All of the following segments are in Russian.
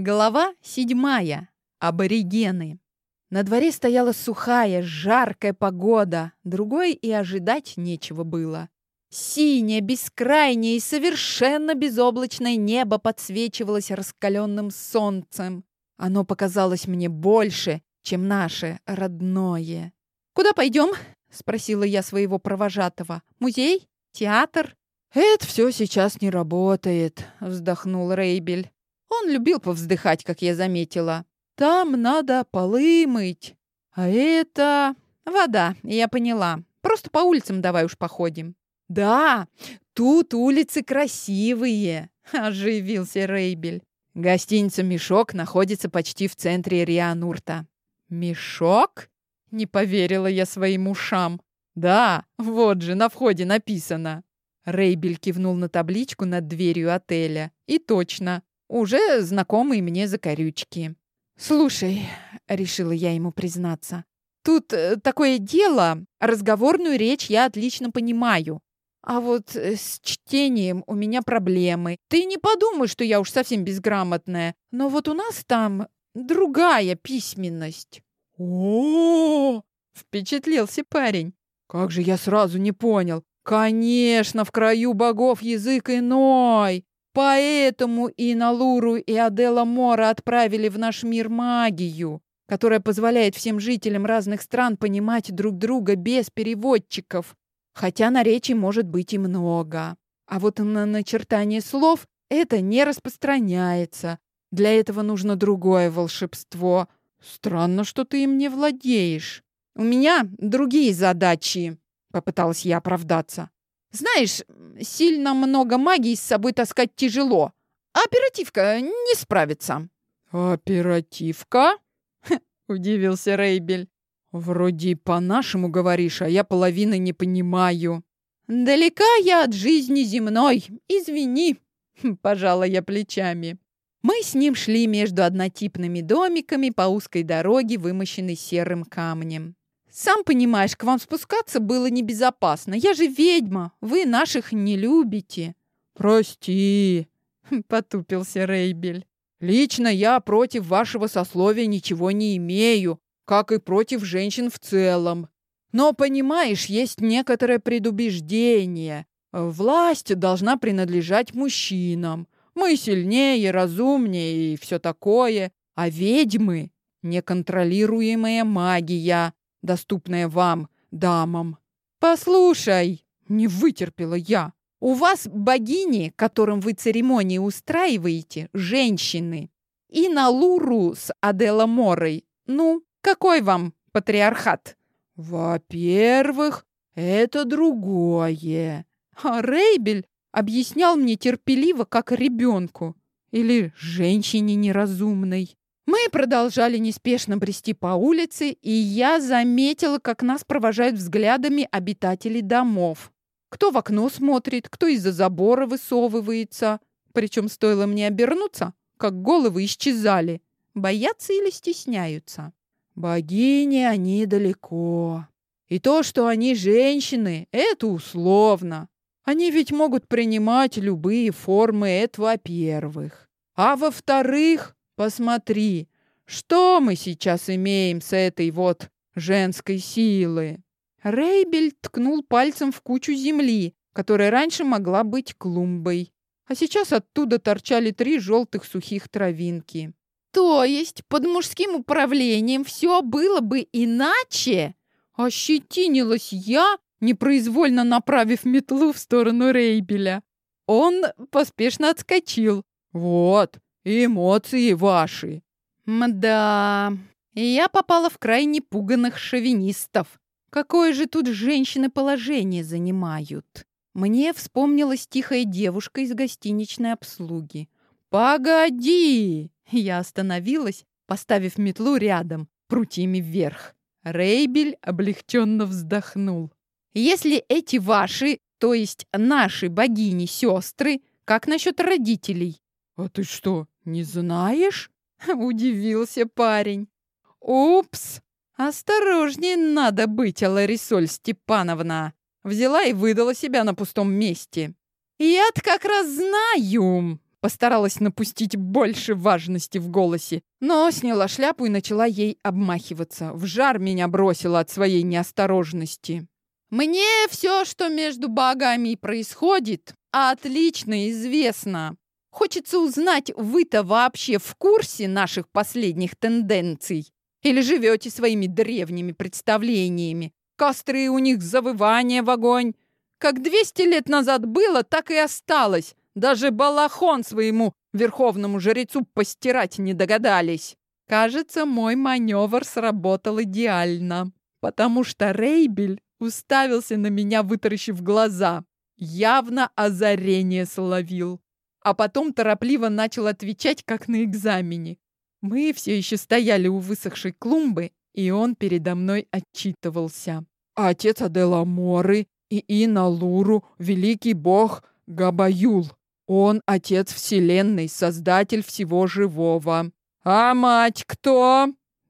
Глава седьмая. Аборигены. На дворе стояла сухая, жаркая погода. Другой и ожидать нечего было. Синее, бескрайнее и совершенно безоблачное небо подсвечивалось раскаленным солнцем. Оно показалось мне больше, чем наше родное. «Куда пойдем?» — спросила я своего провожатого. «Музей? Театр?» «Это все сейчас не работает», — вздохнул Рейбель. Он любил повздыхать, как я заметила. Там надо полы мыть. А это... Вода, я поняла. Просто по улицам давай уж походим. Да, тут улицы красивые, оживился Рейбель. Гостиница «Мешок» находится почти в центре Рианурта. «Мешок?» — не поверила я своим ушам. «Да, вот же, на входе написано». Рейбель кивнул на табличку над дверью отеля. И точно, уже знакомые мне закорючки. «Слушай», — решила я ему признаться, «тут э, такое дело, разговорную речь я отлично понимаю, а вот э, с чтением у меня проблемы. Ты не подумай, что я уж совсем безграмотная, но вот у нас там другая письменность». О, -о, -о, впечатлился парень. «Как же я сразу не понял! Конечно, в краю богов язык иной!» Поэтому и Налуру, и Адела Мора отправили в наш мир магию, которая позволяет всем жителям разных стран понимать друг друга без переводчиков. Хотя наречий может быть и много. А вот на начертание слов это не распространяется. Для этого нужно другое волшебство. Странно, что ты им не владеешь. У меня другие задачи, попыталась я оправдаться. Знаешь, сильно много магии с собой таскать тяжело. А оперативка не справится. Оперативка? Удивился Рейбель. Вроде по-нашему говоришь, а я половины не понимаю. Далека я от жизни земной. Извини. Пожала я плечами. Мы с ним шли между однотипными домиками по узкой дороге, вымощенной серым камнем. Сам понимаешь, к вам спускаться было небезопасно. Я же ведьма, вы наших не любите. Прости, потупился Рейбель. Лично я против вашего сословия ничего не имею, как и против женщин в целом. Но, понимаешь, есть некоторое предубеждение. Власть должна принадлежать мужчинам. Мы сильнее, разумнее и все такое. А ведьмы — неконтролируемая магия доступное вам, дамам. Послушай, не вытерпела я. У вас богини, которым вы церемонии устраиваете, женщины. И на Луру с Адела Морой. Ну, какой вам патриархат? Во-первых, это другое. А Рейбель объяснял мне терпеливо, как ребенку. Или женщине неразумной. Мы продолжали неспешно брести по улице, и я заметила, как нас провожают взглядами обитатели домов. Кто в окно смотрит, кто из-за забора высовывается. Причем стоило мне обернуться, как головы исчезали. Боятся или стесняются? Богини они далеко. И то, что они женщины, это условно. Они ведь могут принимать любые формы, это во-первых. А во-вторых, Посмотри, что мы сейчас имеем с этой вот женской силы. Рейбель ткнул пальцем в кучу земли, которая раньше могла быть клумбой. А сейчас оттуда торчали три желтых сухих травинки. То есть под мужским управлением все было бы иначе? Ощетинилась я, непроизвольно направив метлу в сторону Рейбеля. Он поспешно отскочил. Вот, эмоции ваши. Мда, я попала в крайне пуганных шовинистов. Какое же тут женщины положение занимают? Мне вспомнилась тихая девушка из гостиничной обслуги. «Погоди!» Я остановилась, поставив метлу рядом, прутьями вверх. Рейбель облегченно вздохнул. «Если эти ваши, то есть наши богини-сестры, как насчет родителей? «А ты что, не знаешь?» — удивился парень. «Упс! Осторожнее надо быть, Аларисоль Степановна!» Взяла и выдала себя на пустом месте. «Я-то как раз знаю!» Постаралась напустить больше важности в голосе, но сняла шляпу и начала ей обмахиваться. В жар меня бросила от своей неосторожности. Мне все, что между богами происходит, отлично известно. Хочется узнать, вы-то вообще в курсе наших последних тенденций? Или живете своими древними представлениями? Костры у них завывание в огонь. Как 200 лет назад было, так и осталось. Даже балахон своему верховному жрецу постирать не догадались. Кажется, мой маневр сработал идеально, потому что Рейбель уставился на меня, вытаращив глаза. Явно озарение словил. А потом торопливо начал отвечать, как на экзамене. Мы все еще стояли у высохшей клумбы, и он передо мной отчитывался. «Отец Аделаморы и Иналуру, великий бог Габаюл. Он отец Вселенной, создатель всего живого. А мать кто?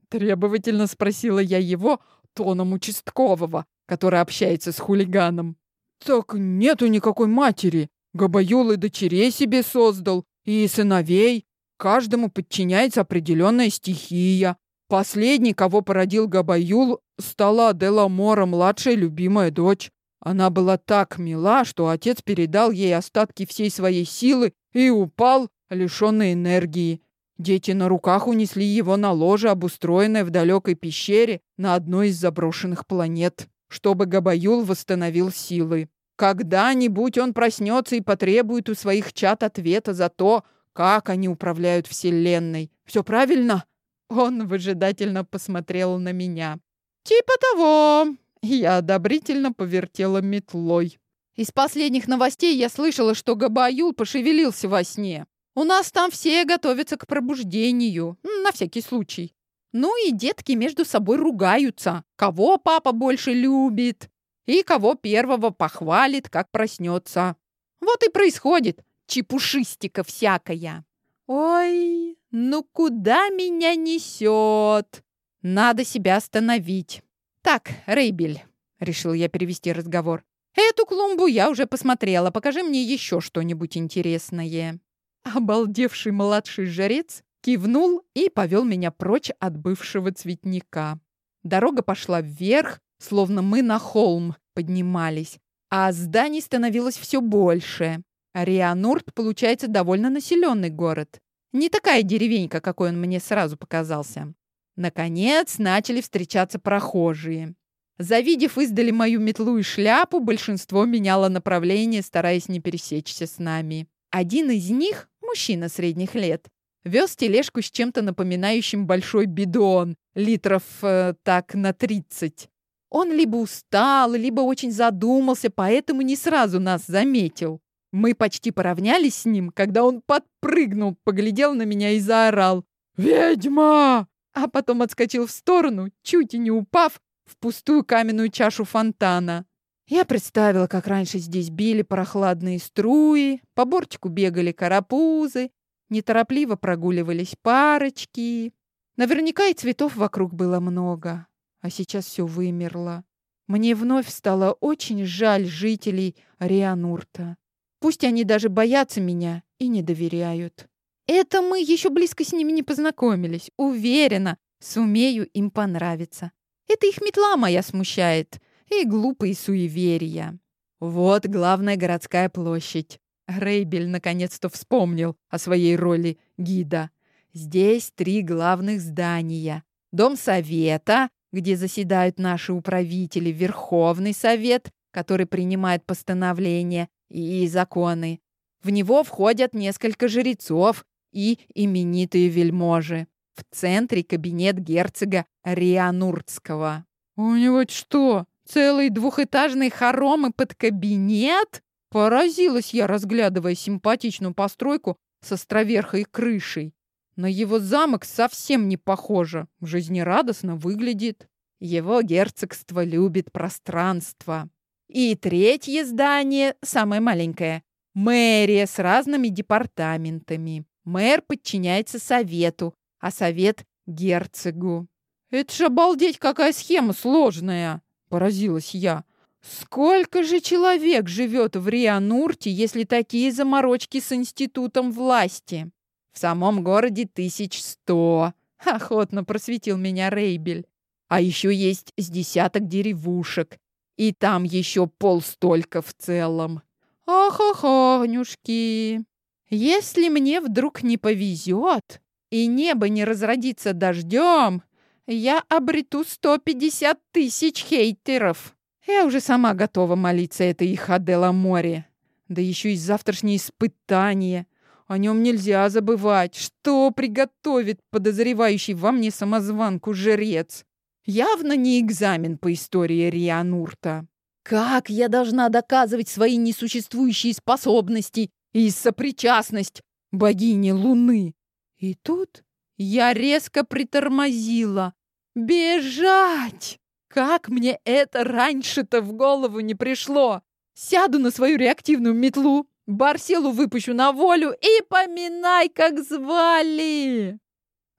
Требовательно спросила я его тоном участкового, который общается с хулиганом. Так нету никакой матери. Габаюл и дочерей себе создал, и сыновей. Каждому подчиняется определенная стихия. Последний, кого породил Габаюл, стала Адела Мора, младшая любимая дочь. Она была так мила, что отец передал ей остатки всей своей силы и упал, лишенный энергии. Дети на руках унесли его на ложе, обустроенное в далекой пещере на одной из заброшенных планет, чтобы Габаюл восстановил силы. Когда-нибудь он проснется и потребует у своих чад ответа за то, как они управляют Вселенной. Все правильно? Он выжидательно посмотрел на меня. Типа того. Я одобрительно повертела метлой. Из последних новостей я слышала, что Габаюл пошевелился во сне. У нас там все готовятся к пробуждению, на всякий случай. Ну и детки между собой ругаются, кого папа больше любит и кого первого похвалит, как проснется. Вот и происходит чепушистика всякая. Ой, ну куда меня несет? Надо себя остановить. «Так, Рейбель», — решил я перевести разговор, «эту клумбу я уже посмотрела. Покажи мне еще что-нибудь интересное». Обалдевший младший жрец кивнул и повел меня прочь от бывшего цветника. Дорога пошла вверх, словно мы на холм поднимались, а зданий становилось все больше. Рианурт, получается, довольно населенный город. Не такая деревенька, какой он мне сразу показался. Наконец начали встречаться прохожие. Завидев издали мою метлу и шляпу, большинство меняло направление, стараясь не пересечься с нами. Один из них, мужчина средних лет, вез тележку с чем-то напоминающим большой бидон, литров э, так на 30. Он либо устал, либо очень задумался, поэтому не сразу нас заметил. Мы почти поравнялись с ним, когда он подпрыгнул, поглядел на меня и заорал. «Ведьма! а потом отскочил в сторону, чуть и не упав в пустую каменную чашу фонтана. Я представила, как раньше здесь били прохладные струи, по бортику бегали карапузы, неторопливо прогуливались парочки. Наверняка и цветов вокруг было много, а сейчас все вымерло. Мне вновь стало очень жаль жителей Рианурта. Пусть они даже боятся меня и не доверяют. Это мы еще близко с ними не познакомились. Уверена, сумею им понравиться. Это их метла моя смущает. И глупые суеверия. Вот главная городская площадь. Рейбель наконец-то вспомнил о своей роли гида. Здесь три главных здания. Дом совета, где заседают наши управители, Верховный совет, который принимает постановления и законы. В него входят несколько жрецов, и именитые вельможи. В центре кабинет герцога Риануртского. «У него что, целый двухэтажный хором и под кабинет?» Поразилась я, разглядывая симпатичную постройку с островерхой крышей. На его замок совсем не похоже, жизнерадостно выглядит. Его герцогство любит пространство. И третье здание, самое маленькое, мэрия с разными департаментами. Мэр подчиняется совету, а совет — герцогу. «Это ж обалдеть, какая схема сложная!» — поразилась я. Сколько же человек живет в Рианурте, если такие заморочки с институтом власти? В самом городе тысяч сто. Охотно просветил меня Рейбель. А еще есть с десяток деревушек. И там еще полстолько в целом. Ох-охонюшки. Если мне вдруг не повезет, и небо не разродится дождем, я обрету 150 тысяч хейтеров. Я уже сама готова молиться этой их море. Да еще и завтрашнее испытание. О нем нельзя забывать. Что приготовит подозревающий во мне самозванку жрец? Явно не экзамен по истории Рианурта. Как я должна доказывать свои несуществующие способности и сопричастность богине Луны? И тут я резко притормозила. Бежать! Как мне это раньше-то в голову не пришло? Сяду на свою реактивную метлу, Барселу выпущу на волю и поминай, как звали.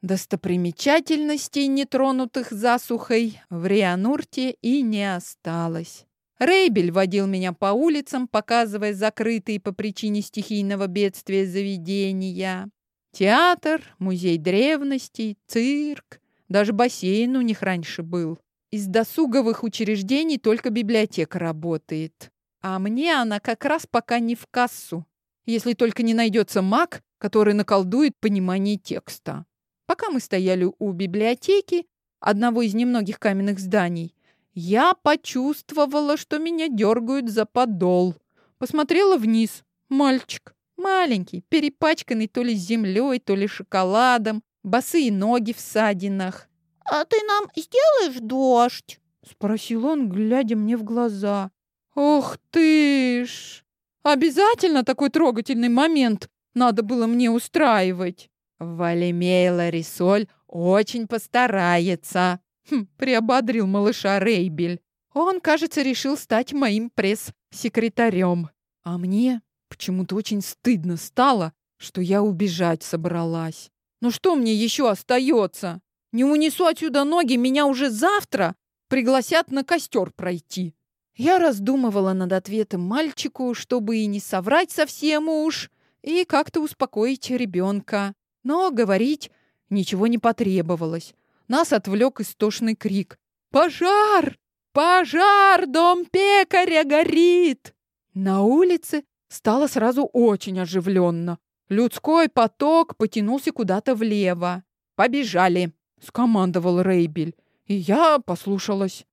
Достопримечательностей, нетронутых засухой, в Рианурте и не осталось. Рейбель водил меня по улицам, показывая закрытые по причине стихийного бедствия заведения. Театр, музей древностей, цирк, даже бассейн у них раньше был. Из досуговых учреждений только библиотека работает. А мне она как раз пока не в кассу. Если только не найдется маг, который наколдует понимание текста. Пока мы стояли у библиотеки, одного из немногих каменных зданий, я почувствовала, что меня дергают за подол. Посмотрела вниз. Мальчик. Маленький, перепачканный то ли землей, то ли шоколадом, босые ноги в садинах. «А ты нам сделаешь дождь?» — спросил он, глядя мне в глаза. «Ох ты ж! Обязательно такой трогательный момент надо было мне устраивать!» «Валемей Ларисоль очень постарается!» хм, приободрил малыша Рейбель. Он, кажется, решил стать моим пресс-секретарем. А мне почему-то очень стыдно стало, что я убежать собралась. Ну что мне еще остается? Не унесу отсюда ноги, меня уже завтра пригласят на костер пройти. Я раздумывала над ответом мальчику, чтобы и не соврать совсем уж, и как-то успокоить ребенка. Но говорить ничего не потребовалось. Нас отвлек истошный крик. «Пожар! Пожар! Дом пекаря горит!» На улице стало сразу очень оживленно. Людской поток потянулся куда-то влево. «Побежали!» — скомандовал Рейбель. И я послушалась.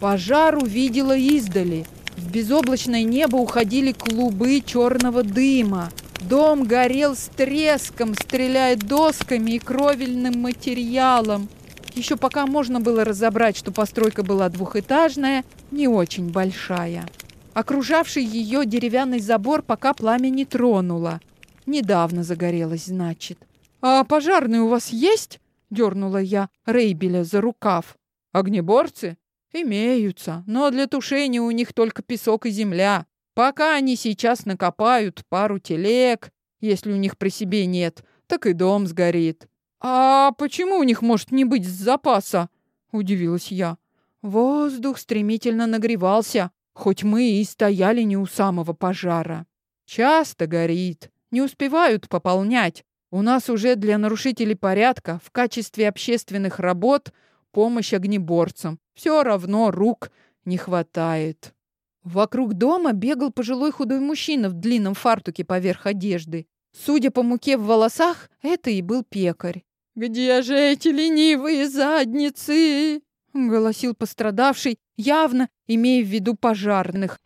Пожар увидела издали. В безоблачное небо уходили клубы черного дыма. Дом горел с треском, стреляя досками и кровельным материалом. Еще пока можно было разобрать, что постройка была двухэтажная, не очень большая. Окружавший ее деревянный забор пока пламя не тронуло. Недавно загорелось, значит. «А пожарные у вас есть?» — дернула я Рейбеля за рукав. «Огнеборцы?» «Имеются, но для тушения у них только песок и земля. Пока они сейчас накопают пару телег, если у них при себе нет, так и дом сгорит». «А почему у них может не быть запаса?» — удивилась я. Воздух стремительно нагревался, хоть мы и стояли не у самого пожара. Часто горит, не успевают пополнять, у нас уже для нарушителей порядка в качестве общественных работ помощь огнеборцам. Все равно рук не хватает. Вокруг дома бегал пожилой худой мужчина в длинном фартуке поверх одежды. Судя по муке в волосах, это и был пекарь. «Где же эти ленивые задницы?» — голосил пострадавший, явно имея в виду пожарных.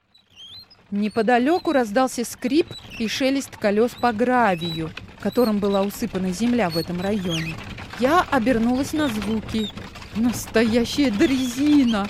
Неподалеку раздался скрип и шелест колес по гравию которым была усыпана земля в этом районе. Я обернулась на звуки. Настоящая дрезина!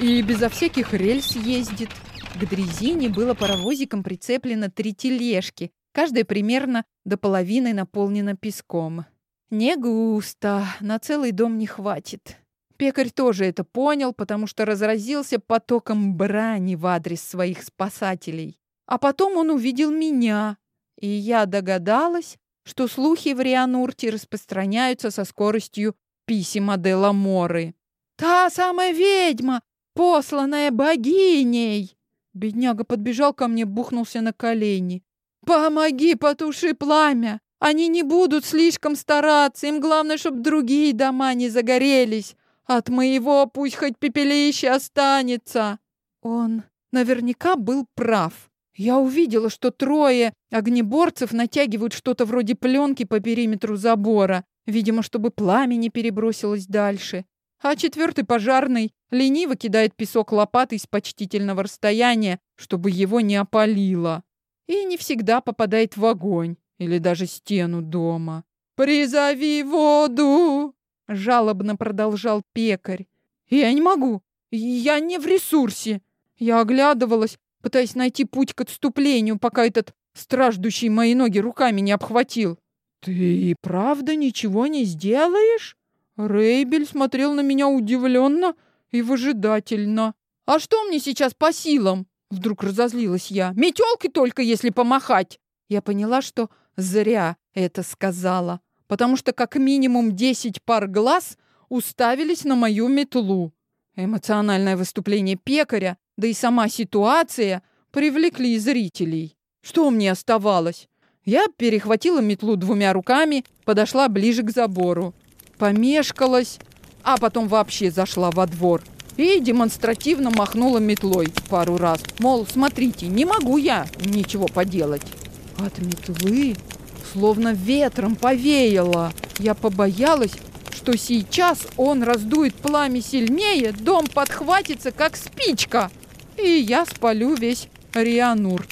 И безо всяких рельс ездит. К дрезине было паровозиком прицеплено три тележки, каждая примерно до половины наполнена песком. Не густо, на целый дом не хватит. Пекарь тоже это понял, потому что разразился потоком брани в адрес своих спасателей. А потом он увидел меня, и я догадалась, что слухи в Рианурте распространяются со скоростью писем Адела Моры. «Та самая ведьма! посланная богиней!» Бедняга подбежал ко мне, бухнулся на колени. «Помоги, потуши пламя! Они не будут слишком стараться, им главное, чтобы другие дома не загорелись. От моего пусть хоть пепелище останется!» Он наверняка был прав. Я увидела, что трое огнеборцев натягивают что-то вроде пленки по периметру забора, видимо, чтобы пламя не перебросилось дальше. А четвертый пожарный лениво кидает песок лопатой с почтительного расстояния, чтобы его не опалило. И не всегда попадает в огонь или даже стену дома. «Призови воду!» — жалобно продолжал пекарь. «Я не могу. Я не в ресурсе». Я оглядывалась, пытаясь найти путь к отступлению, пока этот страждущий мои ноги руками не обхватил. «Ты правда ничего не сделаешь?» Рейбель смотрел на меня удивленно и выжидательно. «А что мне сейчас по силам?» Вдруг разозлилась я. «Метелкой только, если помахать!» Я поняла, что зря это сказала, потому что как минимум десять пар глаз уставились на мою метлу. Эмоциональное выступление пекаря да и сама ситуация привлекли зрителей. Что мне оставалось? Я перехватила метлу двумя руками, подошла ближе к забору. Помешкалась, а потом вообще зашла во двор и демонстративно махнула метлой пару раз. Мол, смотрите, не могу я ничего поделать. От метлы словно ветром повеяло. Я побоялась, что сейчас он раздует пламя сильнее, дом подхватится, как спичка и я спалю весь Рианурт.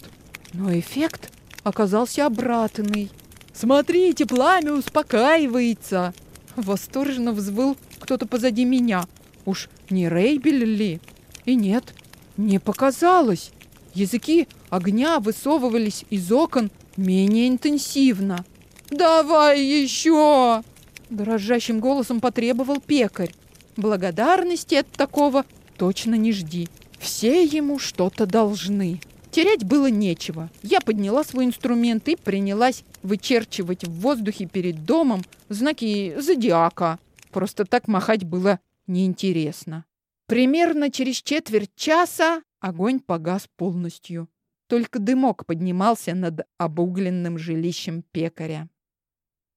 Но эффект оказался обратный. «Смотрите, пламя успокаивается!» Восторженно взвыл кто-то позади меня. Уж не Рейбель ли? И нет, не показалось. Языки огня высовывались из окон менее интенсивно. «Давай еще!» Дрожащим голосом потребовал пекарь. Благодарности от такого точно не жди. Все ему что-то должны. Терять было нечего. Я подняла свой инструмент и принялась вычерчивать в воздухе перед домом знаки зодиака. Просто так махать было неинтересно. Примерно через четверть часа огонь погас полностью. Только дымок поднимался над обугленным жилищем пекаря.